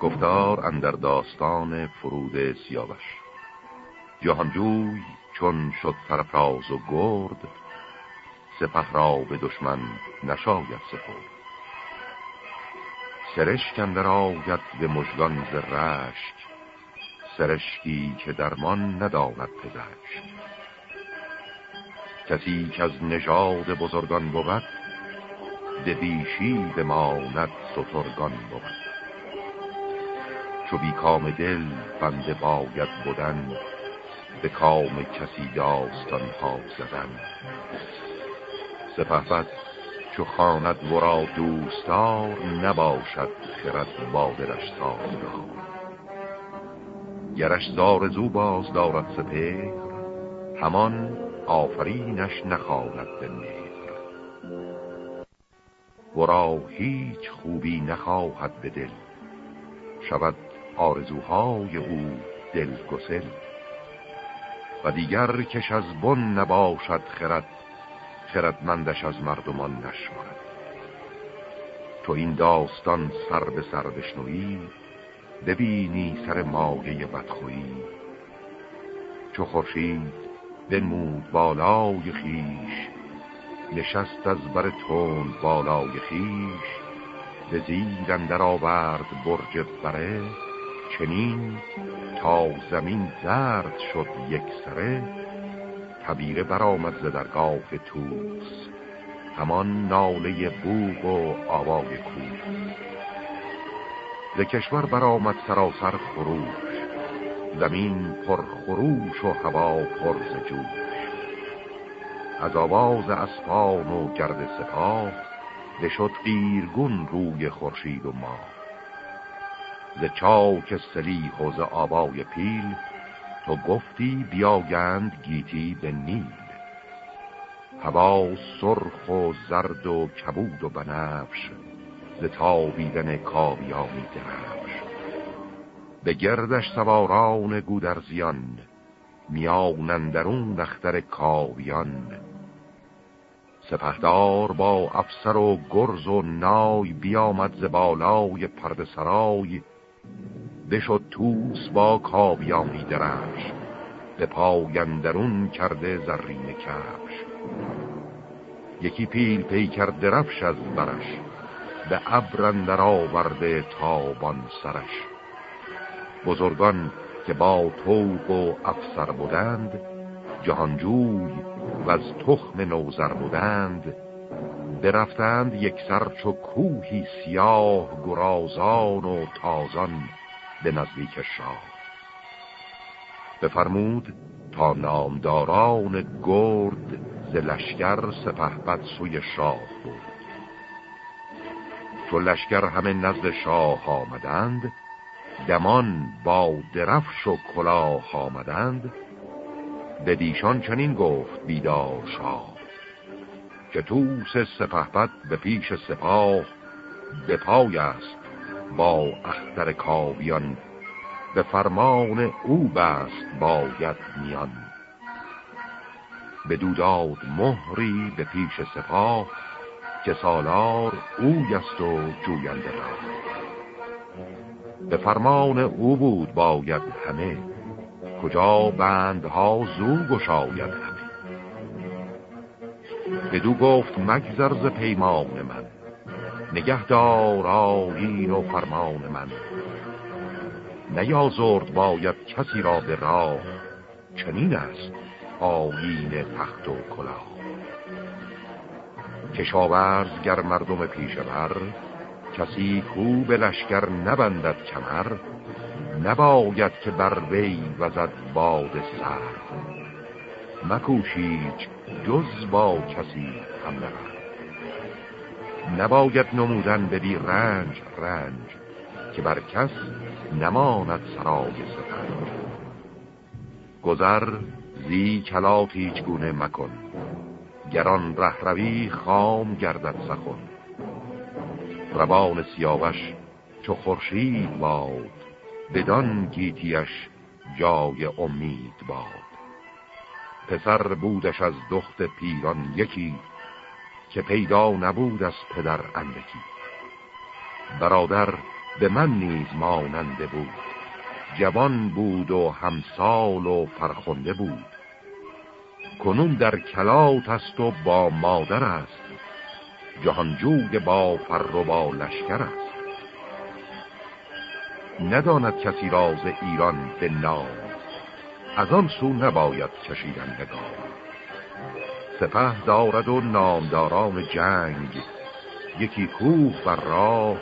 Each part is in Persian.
گفتار اندر داستان فرود سیاوش. جهانجوی چون شد سرفراز و گرد سپه را به دشمن نشاید سپرد. سرشک کندر آید به مژگان ز رشک سرشکی که درمان ندارد پزشک. کسی که از نژاد بزرگان بود به بیشی بماند سترگان بود. چو بی کام دل بنده باید بودن به کام کسی داستان ها زدن. سپهبد چو خاند ورا دوستار نباشد خرد بادرش سازگار گرش زارزو باز دارد سپهر همان آفرینش نخواهد به مهر. ورا هیچ خوبی نخواهد به دل شود آرزوهای او دل گسل و دیگر کش از بن نباشد خرد خردمندش از مردمان نشمارد تو این داستان سر به سر بشنوی ببینی سر ماگه بدخویی. چو خورشید بنمود بالای خیش نشست از بر تون بالای خیش به زیر اندر آورد برج بره. چنین تا زمین زرد شد یک سره تبیره برآمد ز درگاه توس همان ناله بوگ و آوای کوس. ز کشور برآمد سراسر خروش. زمین پر خروش و هوا پر ز جوش. از آواز اسپان و گرد سپاه بشد قیرگون روی خورشید و ماه. ز چاک سلیح و ز آبای پیل تو گفتی بیاگند گیتی به نیل. هوا سرخ و زرد و کبود و بنفش ز تابیدن کاویانی درفش. به گردش سواران گودرزیان میانندرون دختر کاویان. سپهدار با افسر و گرز و نای بیامد ز بالای پرد سرای بشد توس با کاویانی درش به پایندرون کرده زرین کفش. یکی پیل پیکر درفش از برش به ابرندر آورده تابان سرش. بزرگان که با توق و افسر بودند جهانجوی و از تخم نوزر بودند برفتند یک سر چو کوهی سیاه گرازان و تازان به نزدیک شاه. بفرمود تا نامداران گرد ز لشکر سپهبد سوی شاه بود چو لشکر همه نزد شاه آمدند دمان با درفش و کلاه آمدند به دیشان چنین گفت بیدار شاه. که توس سپهبد به پیش سپاه به پای است با اختر کاویان به فرمان او بست باید میان. به دوداد مهری به پیش سپاه که سالار او است و جوینده را. به فرمان او بود باید همه کجا بندها زو گشاید بدو گفت مگذر ز پیمان من. نگهدار آیین و فرمان من. نیازرد باید کسی را به راه چنین است آیین تخت و کلاه. کشاورز گر مردم پیشور کسی کو لشکر نبندد کمر نباید که بر وی وزد باد سر. مکوشید جز با کسی هم نبرد نباید نمودن به بی رنج رنج که بر کس نماند سرای سپنج. گذر زی کلات هیچ گونه مکن گران رهروی خام گردد سخن. روان سیاوش چو خورشید باد بدان گیتیش جای امید باد. پسر بودش از دخت پیران یکی که پیدا نبود از پدر اندکی. برادر به من نیز ماننده بود. جوان بود و همسال و فرخنده بود. کنون در کلات است و با مادر است. جهانجوی با فر و با لشکر است. نداند کسی راز ایران به نام. از آن سو نباید کشیدن نگاه سپه دارد و نامداران جنگ یکی کوه بر راه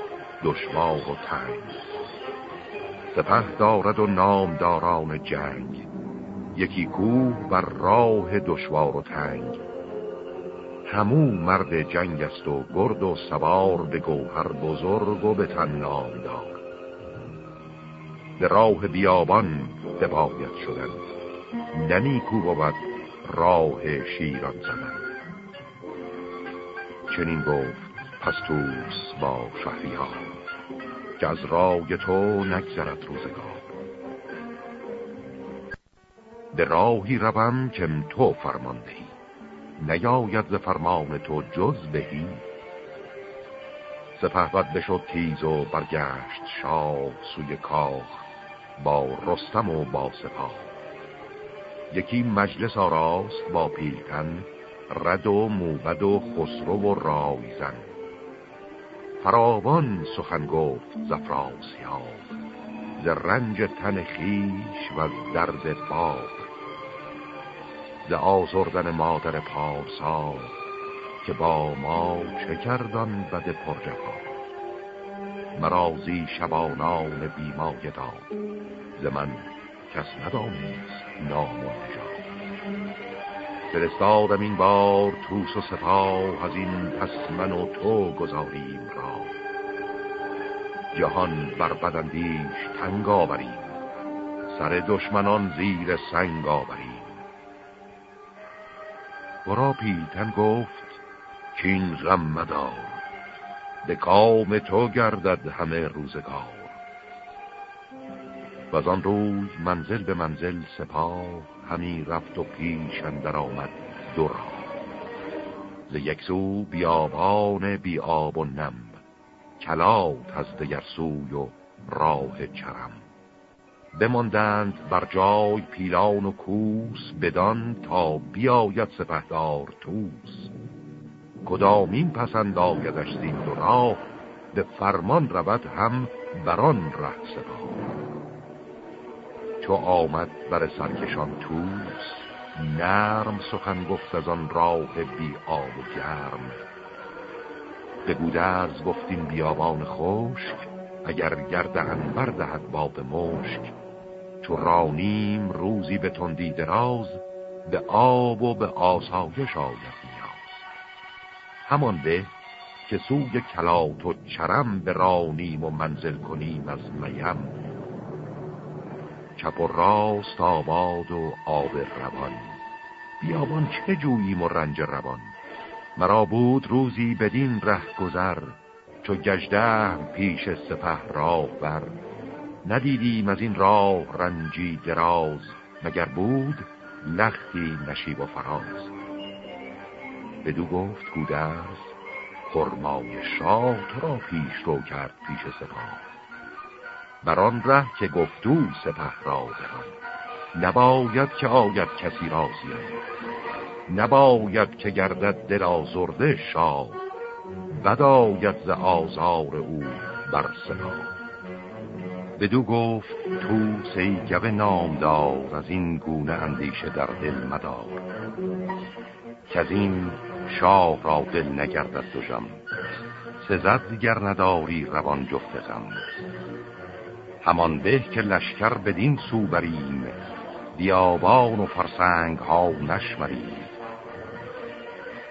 دشوار و تنگ. سپه دارد و نامداران جنگ یکی کوه بر راه دشوار و تنگ. همو مرد جنگ است و گرد و سوار به گوهر بزرگ و به تن نامدار. به راه بیابان بباید شدن. ننیکو بود راه شیران زدن. چنین گفت پستوس با شهریار که از رای تو نگذرد روزگار. به راهی روم که تو فرمان دهی. نیاید ز فرمان تو جز بهی. سپه بد بشد تیز و برگشت شاه سوی کاخ. با رستم و با سپاه. یکی مجلس آراست با پیلتن رد و موبد و خسرو و رایزن فراوان سخن گفت زفراسیاب ز رنج تن خیش و درد باب ز آزردن مادر پارسا که با ما چه کردن بد پرجفا. مرازی شبانان بیمایه داد ز من کس ندانست نام و نژاد. فرستادم این بار توس و سپاه از این پس من و تو گذاریم را. جهان بر بدندیش تنگ آوریم. سر دشمنان زیر سنگ آوریم. برا پیلتن گفت این غم مدار. به کام تو گردد همه روزگار. و آن روز منزل به منزل سپاه همی رفت و پیش اندر آمد دو را ز یک سو بیابان بیاب و نم کلات از دگر سوی و راه چرم. بماندند بر جای پیلان و کوس بدان تا بیاید سپهدار توس کدامین پسند آیدش زین دو راه به فرمان رود هم بران ره سپاه. چو آمد بر سرکشان توس نرم سخن گفت از آن راه بی آب و گرم. به گودرز گفتیم بیابان خشک اگر گرد انبر دهد باب مشک. چو رانیم روزی به تندی دراز به آب و به آسایش آید. همان به که سوی کلات و چرم به رانیم و منزل کنیم از میم چپ و راست آباد و آب روان. بیابان چه جوییم و رنج روان؟ مرا بود روزی بدین ره گذر چو گجده پیش سپه راه بر. ندیدیم از این راه رنجی دراز مگر بود لختی نشیب و فراز. بدو گفت گودرز خرمای شاه تو را پیش رو کرد پیش سپاه. بر آن ره که گفتو سپه را نباید که آید کسی را نباید که گردد دل آزرده شاه. بداید ز آزار او بر سپاه. بدو گفت تو سی گو نامدار از این گونه اندیشه در دل مدار. که از این شاه را دل نگردد جم سزد گر نداری روان جفت غم همان به که لشکر بدین سو بریم بیابان و فرسنگ ها نشمریم.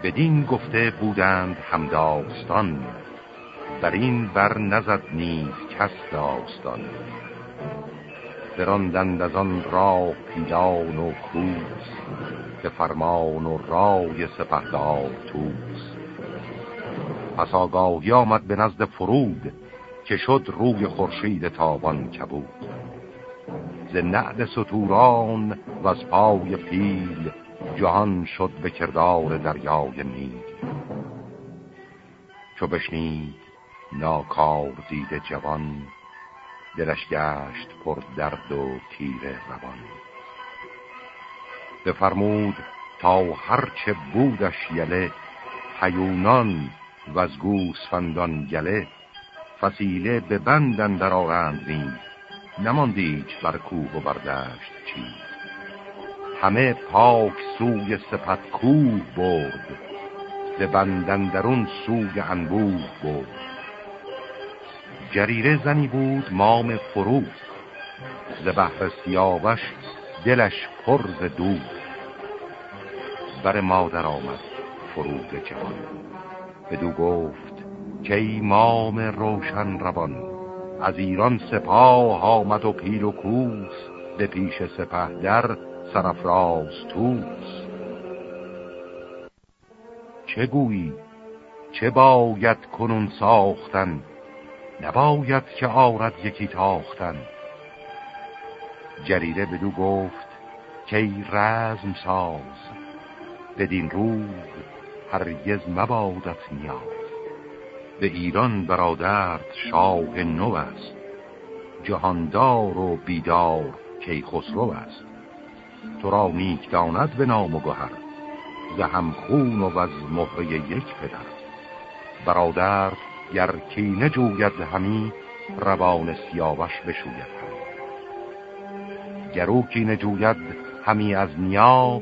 بدین گفته بودند همداستان در این بر نزد نیز کس داستان. براندند از آن راه پیلان و کوس به فرمان و رای سپهدار توس. پس آگاهی آمد به نزد فرود که شد روی خورشید تابان کبود. ز نعد ستوران و از پای پیل جهان شد به کردار دریای نیل. چو بشنید ناکار دید جوان دلش گشت پر درد و تیر روان. بفرمود تا هرچه بودش یله حیونان و از گوسفندان گله فسیله به بندن در آغند نیز نماندیچ بر کوه و بردشت چیز. همه پاک سوی سپت کوه برد ز بندن درون سوی انبوه برد. جریره زنی بود مام فرو ز بحر سیاوش دلش پر ز دود. بر مادر آمد فرود جوان بدو گفت که مام روشن روان از ایران سپاه آمد و پیل و کوس به پیش سپه در سرفراز توس. چه گویی؟ چه باید کنون ساختن؟ نباید که آرد یکی تاختن. جریره بدو گفت که رزم ساز بدین روز هرگز مبادت نیاز. به ایران برادرت شاه نو است جهاندار و بیدار کی خسرو است. تو را نیک داند به نام و گهر زهم خون و از مهره یک پدر. برادر گر کینه جوید همی روان سیاوش بشوید همی. گرو کینه جوید همی از نیا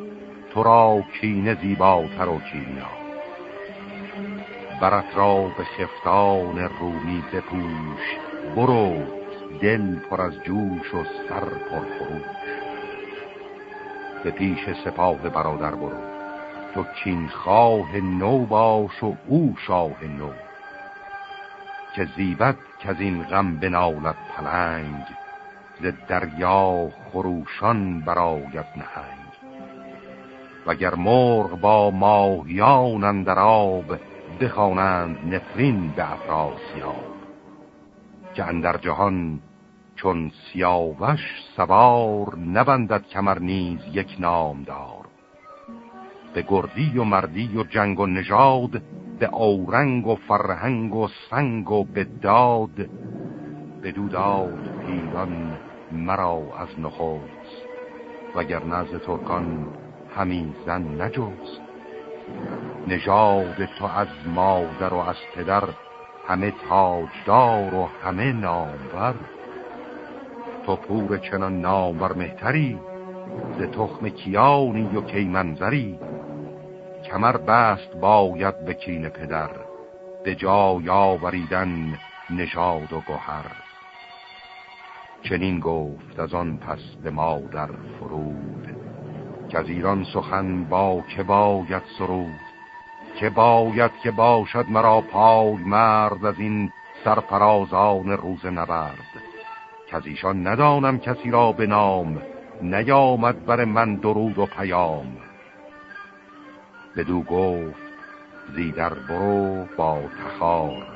تو را کینه زیباتر و کینیا. برت را به خفتان رومی بپوش برو دل پر از جوش و سر پر خروش. به پیش سپاه برادر برو تو کین خواه نو باش و او شاه نو. که زیبت که از این غم بنالد پلنگ ز دریا خروشان براید نهنگ. وگر مرغ با ماهیان اندر آب بخوانند نفرین به افراسیاب که اندر جهان چون سیاوش سوار نبندد کمر نیز یک نامدار. به گردی و مردی و جنگ و نژاد به اورنگ و فرهنگ و سنگ و به داد به دوداد پیران مرا از نخوست وگر نزد ترکان همی زن نجوست نژاد تو از مادر و از پدر همه تاجدار و همه نامور. تو پور چنان نامور مهتری ز تخم کیانی و کیمنظری. کمر بست باید به کین پدر به جای آوریدن نژاد و گوهر. چنین گفت از آن پس به مادر فرود که از ایران سخن با که باید سرود که باید که باشد مرا پای مرد از این سرفرازان روز نبرد. که از ایشان ندانم کسی را به نام نیامد بر من درود و پیام. بدو گفت زیدر برو با تخار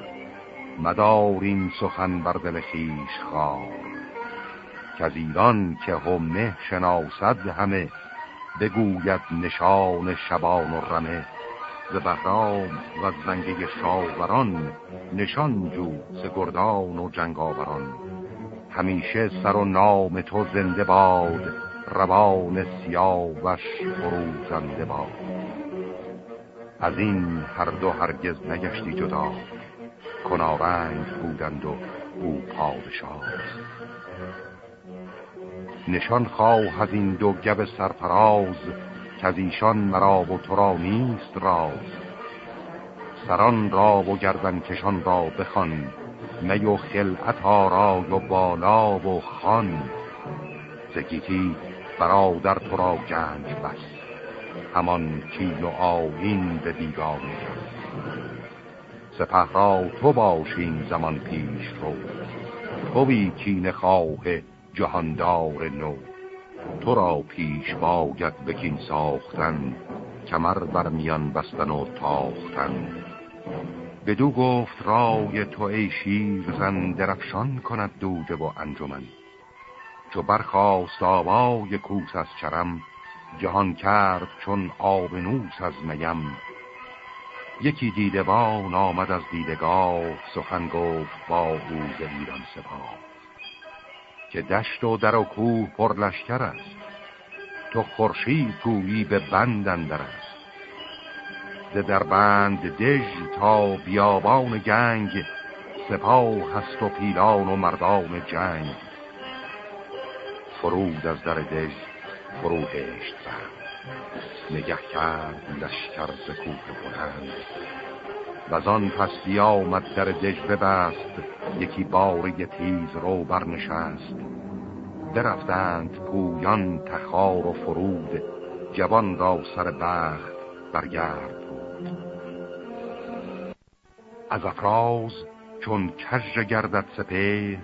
مدار این سخن بر دل خیش خار که از ایران که همه شناسد همه بگوید نشان شبان و رمه. ز بهرام و زنگه شاوران نشان جو ز گردان و جنگاوران. همیشه سر و نام تو زنده باد روان سیاوش فروزنده باد. از این هر دو هرگز نگشتی جدا. کنارنگ بودند و او پادشاه. نشان خواه از این دو گب سرفراز که از ایشان مرا و تو را نیست راز. سران را و گردن کشان را بخوان می و خلعت را و بالا و خان زگیتی برادر تو را گنج بس همان کیل و آین به بیگانه سپه را تو باشین زمان پیش رو. توی کین خواه جهاندار نو. تو را پیش باید بکین ساختن کمر بر میان بستن و تاختن. بدو گفت رای تو ای شیر زن درفشان کند دوده و انجمن. چو برخواست آوای کوس از چرم جهان کرد چون آبنوس از میم. یکی دیدبان آمد از دیدگاه سخن گفت با روز ایران سپاه. که دشت و در و کوه پر لشکر است تو خورشید پویی به بند اندر است. در بند دژ تا بیابان گنگ سپاه هست و پیلان و مردان جنگ. فرود از در دژ فرو هشت نگه کرد لشکر ز کوه بلند. و آن پس بیامد در دژ ببست یکی بار تیز رو برنشست. درفتند پویان تخار و فرود جوان را سر بخت برگرد بود. از افراز چون کژ گردد سپهر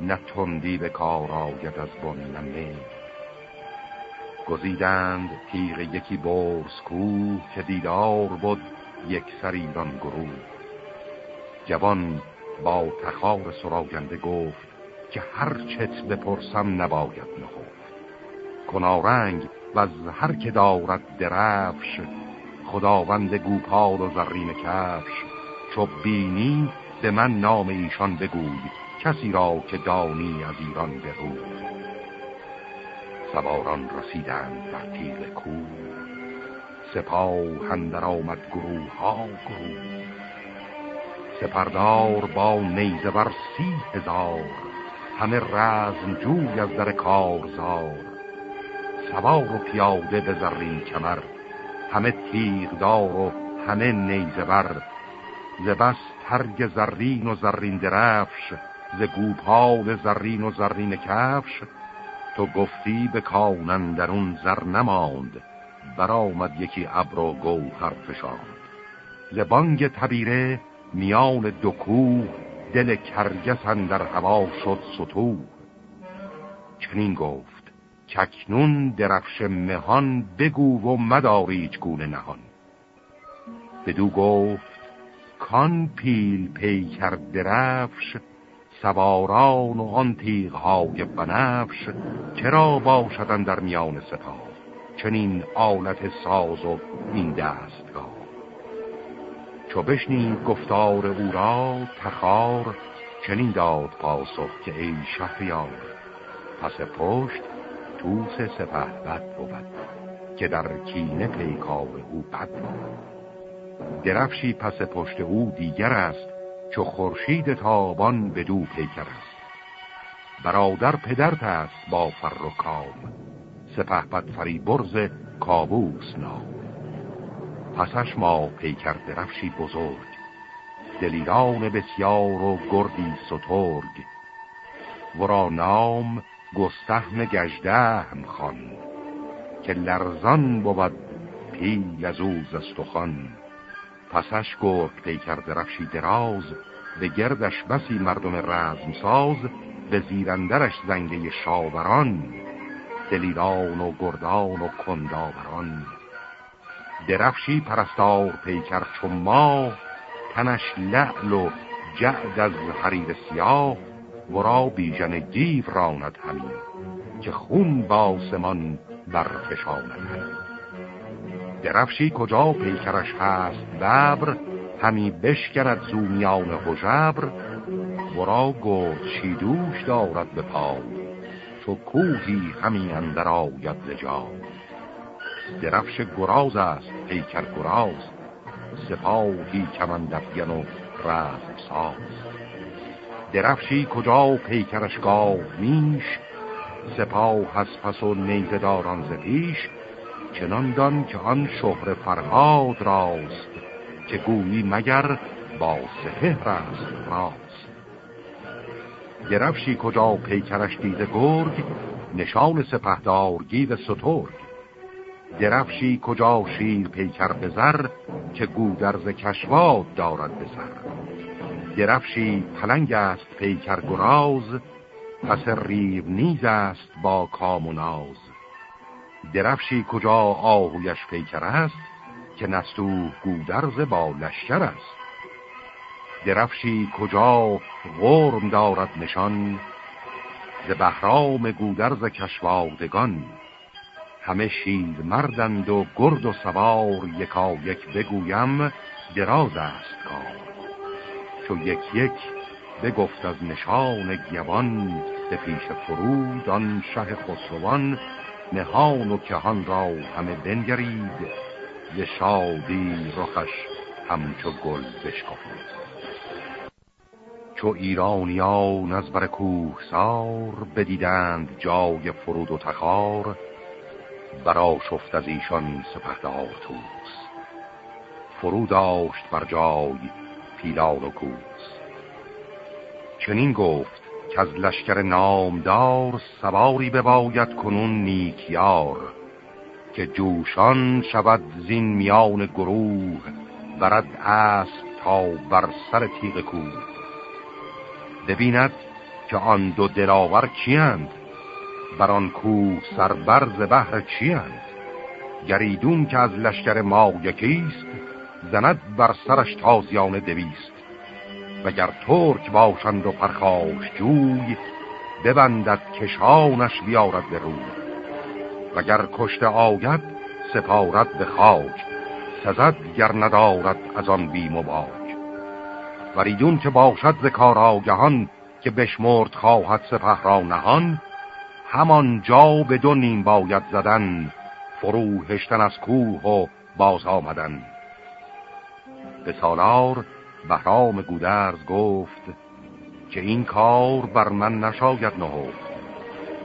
نه تندی به کار آید از بن نمه گزیدند تیغ یکی برز کوه که دیدار بود یک سریدان گروه. جوان با تخار سراغنده گفت که هر چت بپرسم نباید نخفت. کنارنگ و از هر که دارد درفش خداوند گوپال و زرین کفش. چو بینی به من نام ایشان بگوی کسی را که دانی از ایران بروی. سواران رسیدند بر تیغ کوه سپاه هندر آمد گروه ها گروه سپردار با نیزه بر سی هزار همه رزم جوی از در کارزار سوار و پیاده به زرین کمر همه تیغدار و همه نیزه بر ز بس ترگ زرین و زرین درفش ز گوپال زرین و زرین کفش تو گفتی به کانن در اون زر نماند. برآمد یکی ابر و گوهر فشاند. ز بانگ تبیره میان دو کوه دل کرگس در هوا شد سطو چنین گفت چکنون درفش مهان بگو و مداریج گونه نهان. بدو گفت کان پیل پی کرد درفش سواران و آن تیغهای بنفش چرا باشدن در میان سپاه؟ چنین آلت ساز و این دستگاه. چو بشنید گفتار او را تخار چنین داد پاسخ که ای شهریار پس پشت توس سپه بد بود که در کینه پیکار او بد بود. درفشی پس پشت او دیگر است چو خورشید تابان به دو پیکر است. برادر پدرت است با فر و کام. سپه بد فری برز کابوس نام. پسش ما پیکر درفشی بزرگ. دلیران بسیار و گردی سترگ. ورا نام گستهم گجدهم خان که لرزان بود پیل از او زستخان پسش گرد پیکر درفشی دراز به گردش بسی مردم رزم ساز به زیرندرش زنگه شاوران دلیران و گردان و کنداوران. درفشی پرستار پیکر چون ما تنش لعل و جعد از حریر سیاه ورا بیژن دیو راند همین که خون باسمان برفشاند درفشی کجا پیکرش هست ببر همی بشکرد زومیان حجبر ورا گرد شیدوش دارد به پای چو کوهی همی اندر آید زجای درفش گراز است پیکر گراز. سپاهی کمندفگن و رزم ساز. درفشی کجا پیکرش گاو میش؟ سپاه هست پس و نیزداران ز پیش. چنان دان که آن شهر فرهاد راست که گویی مگر با سپهر است راست. درفشی کجا پیکرش هست گرگ نشان سپهدار گیو سترگ. درفشی کجا شیر پیکر بزر که گودرز کشواد دارد بزر درفشی پلنگ است پیکر گراز پس ریو نیز است با کام و ناز. درفشی کجا آهویش پیکر است که نستو گودرز با لشکر است. درفشی کجا غرم دارد نشان ز بهرام گودرز کشوادگان. همه شیر مردند و گرد و سوار یکا یک بگویم دراز است کار. چو یک یک بگفت از نشان گوان به پیش فرود آن شه خسروان نهان و کهان را همه بنگرید. ز شادی رخش همچو گل بشکفید چو ایرانیان از بر کوه سار بدیدند جای فرود و تخار برا شفت از ایشان سپهدار توس فرود داشت بر جای پیلان و کوس. چنین گفت که از لشکر نامدار سواری بباید کنون نیکیار که جوشان شود زین میان گروه برد اسب تا بر سر تیغ کوه. ببیند که آن دو دلاور کیند بر آن کوه سربرز بحر چیند گریدون که از لشکر ما یکیست زند بر سرش تازیان دویست. وگر ترک باشند و پرخاش جوی ببندد کشانش بیارد به روی. وگر کشته آید سپارد به خاک سزد گر ندارد از آن بیم و وریدون که باشد ز کار آگهان که بشمرد خواهد سپه را نهان همان جا به دو نیم باید زدن فرو هشتن از کوه و باز آمدن. به سالار بهرام گودرز گفت که این کار بر من نشاید نهفت.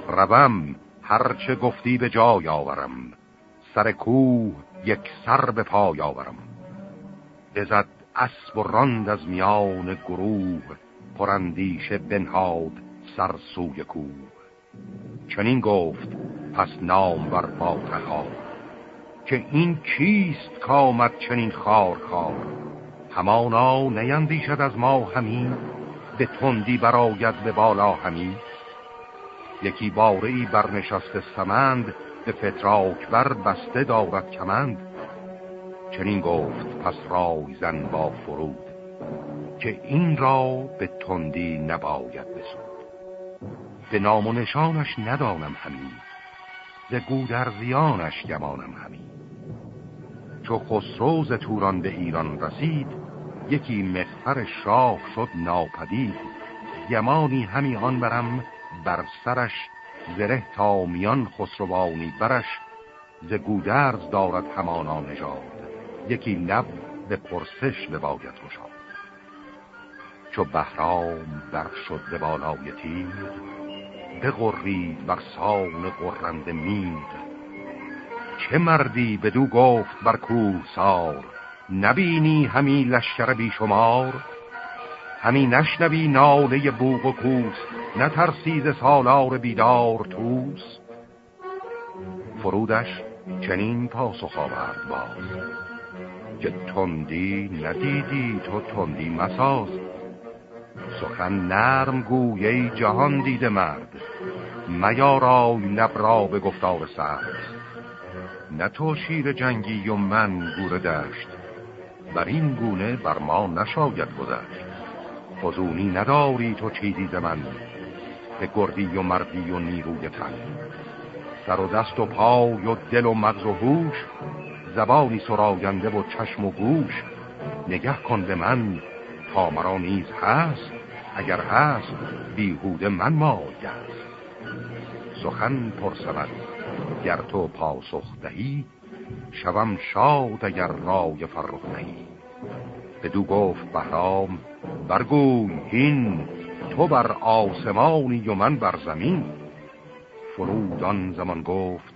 روم هرچه گفتی به جای آورم. سر کوه یک سر به پای آورم. بزد اسب و راند از میان گروه پرندیشه بنهاد سر سوی کوه. چنین گفت پس نام بر فاتحا که این کیست کامد چنین خار خار؟ همانا نیندیشد از ما همین به تندی براید به بالا همین یکی باره ای برنشست سمند به فتراک بر بسته دارد کمند. چنین گفت پس رای زن با فرود که این را به تندی نباید بسود. به نام و نشانش ندانم همین ز گودرزیانش گمانم همین چو خسروز توران به ایران رسید یکی مخفر شاه شد ناپدید. گمانی همی آن برم بر سرش زره تا میان خسروانی برش. ز گودرز دارد همانا نژاد. یکی لب به پرسش بباید گشاد. چو بهرام بر شد به بالای تیر بغرید بر سان قرند میر. چه مردی بدو گفت بر کوه سار نبینی همی لشکر بیشمار همی نشنوی ناله بوغ و کوس نترسید سالار بیدار توس فرودش چنین پاسخ آورد باز که تندی ندیدی تو تندی مساز. سخن نرم گوی جهان دیده مرد میارای لب را به گفتار سرد. نه تو شیر جنگی و من گور دشت بر این گونه بر ما نشاید گذشت. فزونی نداری تو چیزی ز من به گردی و مردی و نیروی تن. سر و دست و پای و دل و مغز و هوش زبانی سراینده و چشم و گوش. نگه کن به من تا مرا نیز هست اگر هست بیهوده من ماید سخن پرسمد گر تو پاسخ دهی شوم شاد اگر رای فرخ نهی بدو گفت بهرام برگوی هین تو بر آسمانی و من بر زمین. فرودان زمان گفت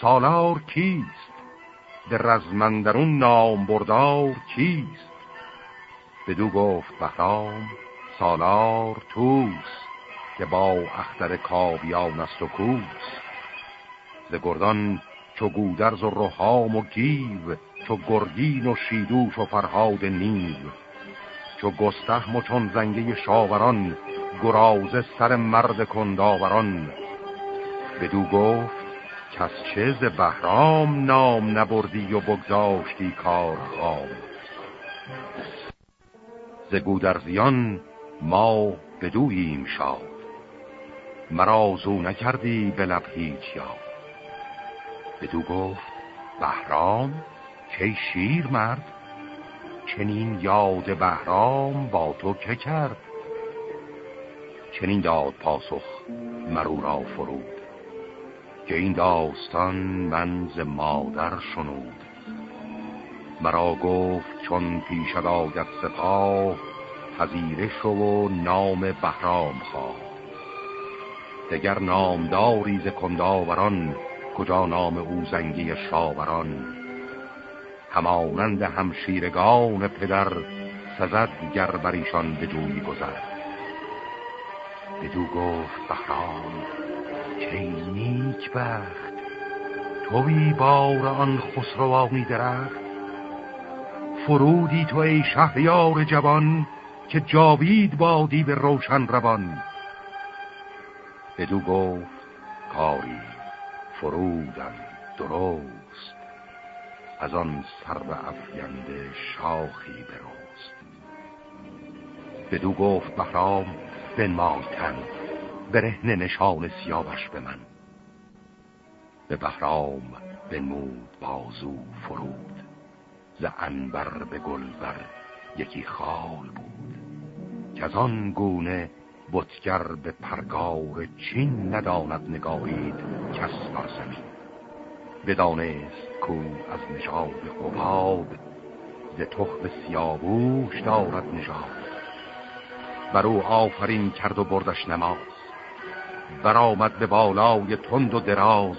سالار کیست؟ در رزمندرون نام بردار کیست بدو گفت بهرام سالار توس که با اختر کابیان است و کوس ز گردان چو گودرز و روحام و گیو چو گرگین و شیدوش و فرهاد نیو. چو گستهم و چون زنگه شاوران گرازه سر مرد کنداوران. بدو گفت کس چه ز بهرام نام نبردی و بگذاشتی کار خام ز گودرزیان ما بدوییم شاد. مرا زو نکردی به لب هیچ یاد. بدو گفت بهرام چه شیر مرد؟ چنین یاد بهرام با تو که کرد؟ چنین داد پاسخ مرو را فرود. که این داستان من ز مادر شنود. مرا گفت چون پیشد آگد سپاه پذیرش و نام بهرام خواه. دگر نامداری ز کنداوران کجا نام او زنگی شاوران؟ همانند همشیرگان پدر سزد گر بر ایشان به جوی گذر. بدو گفت بهرام که نیک بخت. توی بار آن خسروانی درخت. فرودی تو ای شهریار جوان که جاوید بادی به روشن روان. بدو گفت کاری فرودم درست از آن سر و افگنده شاخی برست بدو گفت بهرام تن برهن نشان سیاوش به من. به بهرام بنمود بازو فرود ز انبر به گلبر یکی خال بود. که از آن گونه بتگر به پرگار چین نداند نگاهید کس بر زمین. بدانست کو از نژاد قباد ز تخم سیاووش دارد نژاد. بر او آفرین کرد و بردش نماز. برآمد به بالای تند و دراز.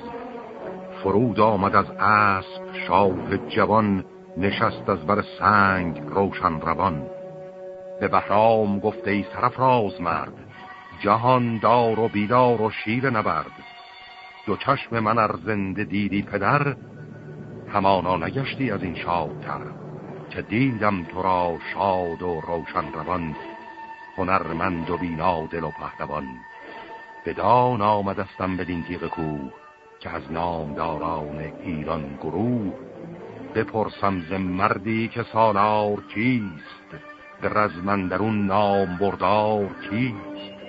فرود آمد از اسب شاه جوان نشست از بر سنگ روشن روان. به بهرام گفته ای سرفراز مرد جهان دار و بیدار و شیر نبرد. دو چشم من ار زنده دیدی پدر همانا نگشتی از این شادتر. که دیدم تو را شاد و روشن روان هنرمند و بینا دل و پهلوان. بدان آمدستم بدین تیغ کوه که از نامداران ایران گروه. بپرسم ز مردی که سالار کیست؟ به رزمندرون نام بردار کیست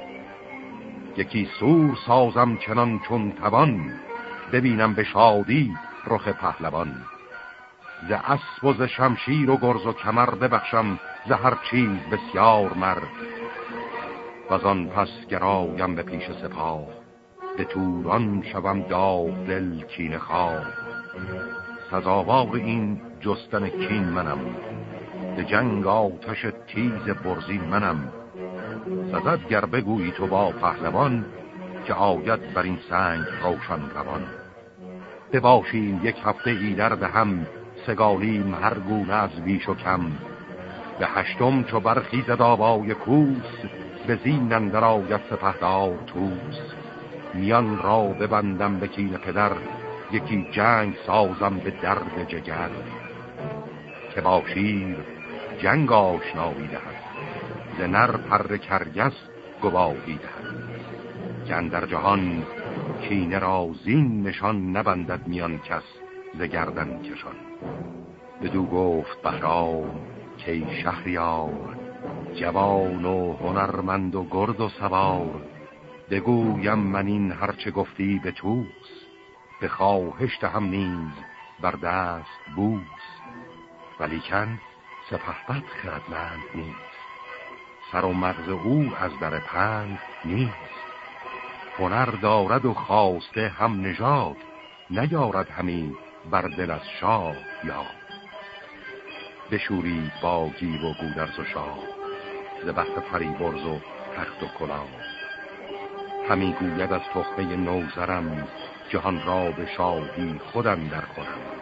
یکی سور سازم چنان چون توان ببینم به شادی رخ پهلوان ز اسب و ز شمشیر و گرز و کمر ببخشم ز هر چیز بسیار مرد و آن پس گرایم به پیش سپاه به توران شوم داغ دل کین خواه سزاوار این جستن کین منم به جنگ آتش تیز برزین منم. سزد گر بگویی تو با پهلوان که آید بر این سنگ روشن روان. بباشیم یک هفته ای در هم سگالیم هر گونه از بیش و کم. به هشتم چو برخیزد آبای کوس به زین اندر آید سپهدار توس میان را ببندم به کین پدر یکی جنگ سازم به درد جگر. که با جنگ آشنایی دهد ز نر پر کرگس گواهی دهد که در جهان کینه را زین نشان نبندد میان کس ز گردن کشان. بدو گفت بهرام که شهریار جوان و هنرمند و گرد و سوار بگویم من این هرچه گفتی به توس به خواهشت هم نیز بر دست بوس ولیکن سپهبد خردمند نیست. سر و مغز او از در پند نیست. هنر دارد و خواسته هم نژاد نیارد همین بر دل از شاه یا بشورید با گیو و گودرز و شاه ز بخت فریبرز و تخت و کلاه. همی گوید از تخمه نوزرم جهان را به شادی خودم در خودم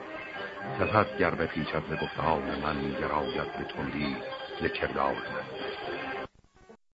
سزد گر به پیشت ز گفتار من گراید به تندی ز کردار من.